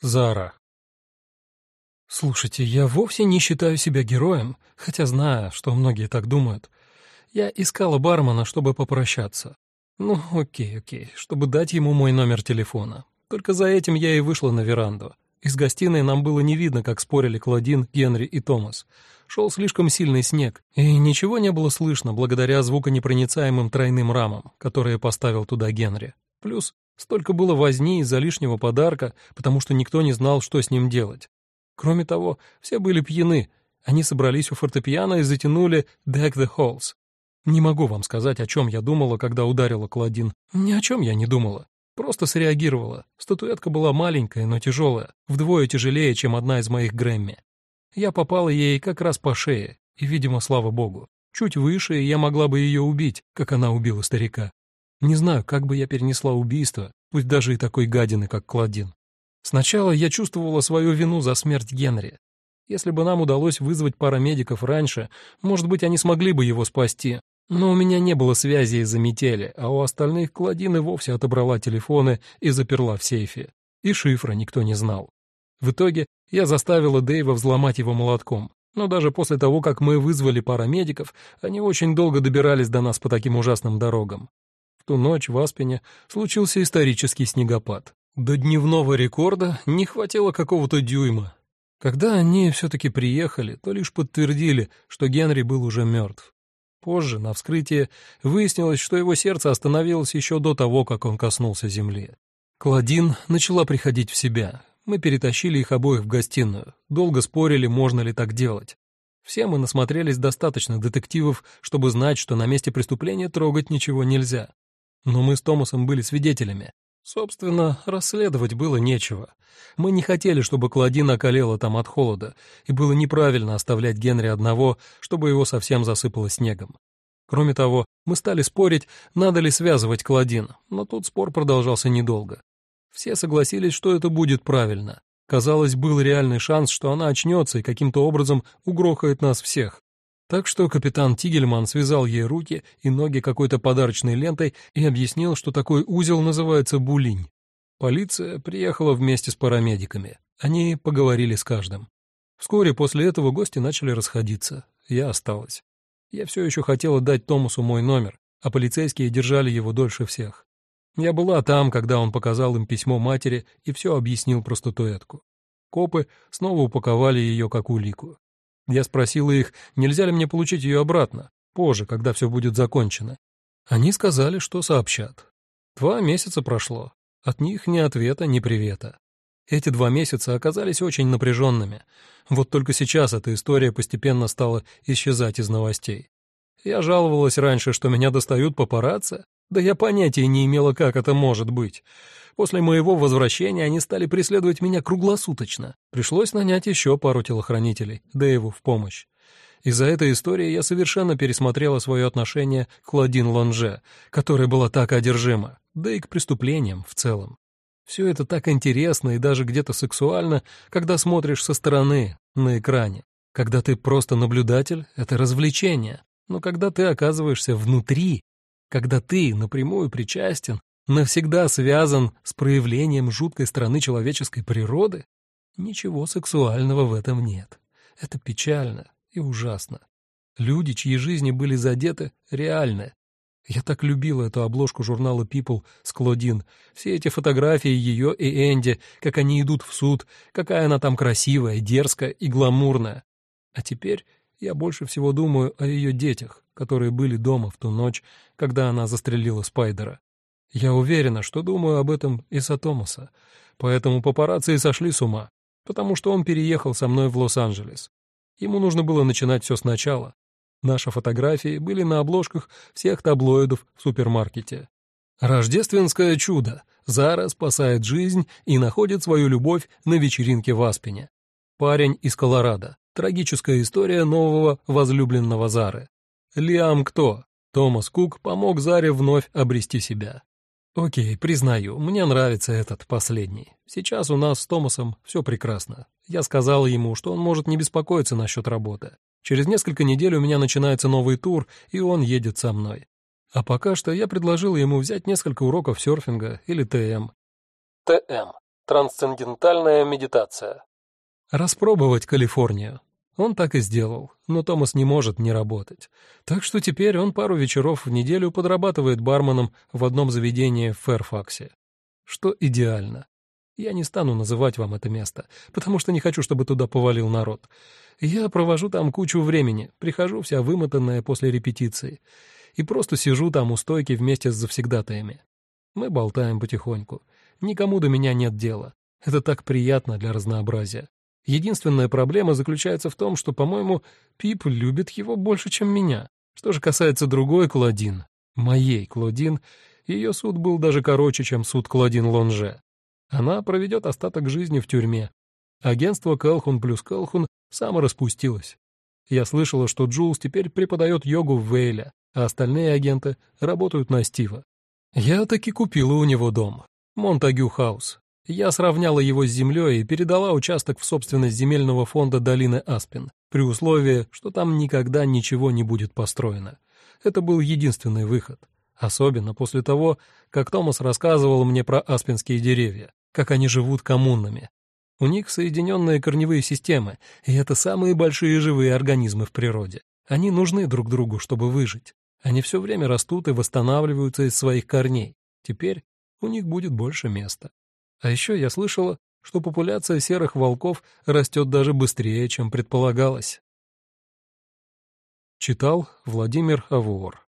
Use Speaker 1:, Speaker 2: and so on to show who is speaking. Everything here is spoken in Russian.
Speaker 1: Зара. Слушайте, я вовсе не считаю себя героем, хотя знаю, что многие так думают. Я искала бармена, чтобы попрощаться. Ну, окей, окей, чтобы дать ему мой номер телефона. Только за этим я и вышла на веранду. Из гостиной нам было не видно, как спорили Клодин, Генри и Томас. Шел слишком сильный снег, и ничего не было слышно благодаря звуконепроницаемым тройным рамам, которые поставил туда Генри. Плюс Столько было возни из-за лишнего подарка, потому что никто не знал, что с ним делать. Кроме того, все были пьяны. Они собрались у фортепиано и затянули «Deck the Halls». Не могу вам сказать, о чем я думала, когда ударила Клодин. Ни о чем я не думала. Просто среагировала. Статуэтка была маленькая, но тяжелая, вдвое тяжелее, чем одна из моих Грэмми. Я попала ей как раз по шее, и, видимо, слава богу. Чуть выше, я могла бы ее убить, как она убила старика. Не знаю, как бы я перенесла убийство, пусть даже и такой гадины, как Клодин. Сначала я чувствовала свою вину за смерть Генри. Если бы нам удалось вызвать парамедиков раньше, может быть, они смогли бы его спасти. Но у меня не было связи из-за метели, а у остальных Клодин и вовсе отобрала телефоны и заперла в сейфе. И шифра никто не знал. В итоге я заставила Дэйва взломать его молотком. Но даже после того, как мы вызвали парамедиков, они очень долго добирались до нас по таким ужасным дорогам ту ночь в Аспене случился исторический снегопад. До дневного рекорда не хватило какого-то дюйма. Когда они все-таки приехали, то лишь подтвердили, что Генри был уже мертв. Позже, на вскрытии, выяснилось, что его сердце остановилось еще до того, как он коснулся земли. Клодин начала приходить в себя. Мы перетащили их обоих в гостиную. Долго спорили, можно ли так делать. Все мы насмотрелись достаточно детективов, чтобы знать, что на месте преступления трогать ничего нельзя. Но мы с Томасом были свидетелями. Собственно, расследовать было нечего. Мы не хотели, чтобы Клодин околела там от холода, и было неправильно оставлять Генри одного, чтобы его совсем засыпало снегом. Кроме того, мы стали спорить, надо ли связывать Клодин, но тут спор продолжался недолго. Все согласились, что это будет правильно. Казалось, был реальный шанс, что она очнется и каким-то образом угрохает нас всех. Так что капитан Тигельман связал ей руки и ноги какой-то подарочной лентой и объяснил, что такой узел называется булинь. Полиция приехала вместе с парамедиками. Они поговорили с каждым. Вскоре после этого гости начали расходиться. Я осталась. Я все еще хотела дать Томасу мой номер, а полицейские держали его дольше всех. Я была там, когда он показал им письмо матери и все объяснил про статуэтку. Копы снова упаковали ее как улику. Я спросила их, нельзя ли мне получить ее обратно, позже, когда все будет закончено. Они сказали, что сообщат. Два месяца прошло. От них ни ответа, ни привета. Эти два месяца оказались очень напряженными. Вот только сейчас эта история постепенно стала исчезать из новостей. Я жаловалась раньше, что меня достают папарацци. Да я понятия не имела, как это может быть. После моего возвращения они стали преследовать меня круглосуточно. Пришлось нанять еще пару телохранителей, Дэйву в помощь. Из-за этой истории я совершенно пересмотрела свое отношение к Ладин Ланже, которая была так одержима, да и к преступлениям в целом. Все это так интересно и даже где-то сексуально, когда смотришь со стороны, на экране. Когда ты просто наблюдатель — это развлечение. Но когда ты оказываешься внутри, когда ты напрямую причастен, навсегда связан с проявлением жуткой стороны человеческой природы? Ничего сексуального в этом нет. Это печально и ужасно. Люди, чьи жизни были задеты, реальны. Я так любила эту обложку журнала People с Клодин. Все эти фотографии ее и Энди, как они идут в суд, какая она там красивая, дерзкая и гламурная. А теперь я больше всего думаю о ее детях, которые были дома в ту ночь, когда она застрелила Спайдера. Я уверена, что думаю об этом из-за Томаса, поэтому папарацци и сошли с ума, потому что он переехал со мной в Лос-Анджелес. Ему нужно было начинать все сначала. Наши фотографии были на обложках всех таблоидов в супермаркете. Рождественское чудо. Зара спасает жизнь и находит свою любовь на вечеринке в Аспене. Парень из Колорадо. Трагическая история нового возлюбленного Зары. Лиам кто? Томас Кук помог Заре вновь обрести себя. Окей, признаю, мне нравится этот последний. Сейчас у нас с Томасом все прекрасно. Я сказал ему, что он может не беспокоиться насчет работы. Через несколько недель у меня начинается новый тур, и он едет со мной. А пока что я предложил ему взять несколько уроков серфинга или ТМ. ТМ Трансцендентальная медитация. Распробовать Калифорнию. Он так и сделал, но Томас не может не работать. Так что теперь он пару вечеров в неделю подрабатывает барменом в одном заведении в Фэрфаксе. Что идеально. Я не стану называть вам это место, потому что не хочу, чтобы туда повалил народ. Я провожу там кучу времени, прихожу вся вымотанная после репетиции и просто сижу там у стойки вместе с завсегдатаями. Мы болтаем потихоньку. Никому до меня нет дела. Это так приятно для разнообразия. Единственная проблема заключается в том, что, по-моему, Пип любит его больше, чем меня. Что же касается другой Клодин, моей Клодин, ее суд был даже короче, чем суд Клодин Лонже. Она проведет остаток жизни в тюрьме. Агентство Калхун плюс Калхун самораспустилось. Я слышала, что Джулс теперь преподает йогу в Вейле, а остальные агенты работают на Стива. Я таки купила у него дом. Монтагю Хаус. Я сравняла его с землей и передала участок в собственность земельного фонда долины Аспин, при условии, что там никогда ничего не будет построено. Это был единственный выход. Особенно после того, как Томас рассказывал мне про аспинские деревья, как они живут коммунами. У них соединенные корневые системы, и это самые большие живые организмы в природе. Они нужны друг другу, чтобы выжить. Они все время растут и восстанавливаются из своих корней. Теперь у них будет больше места. А еще я слышала, что популяция серых волков растет даже быстрее, чем предполагалось. Читал Владимир Авуор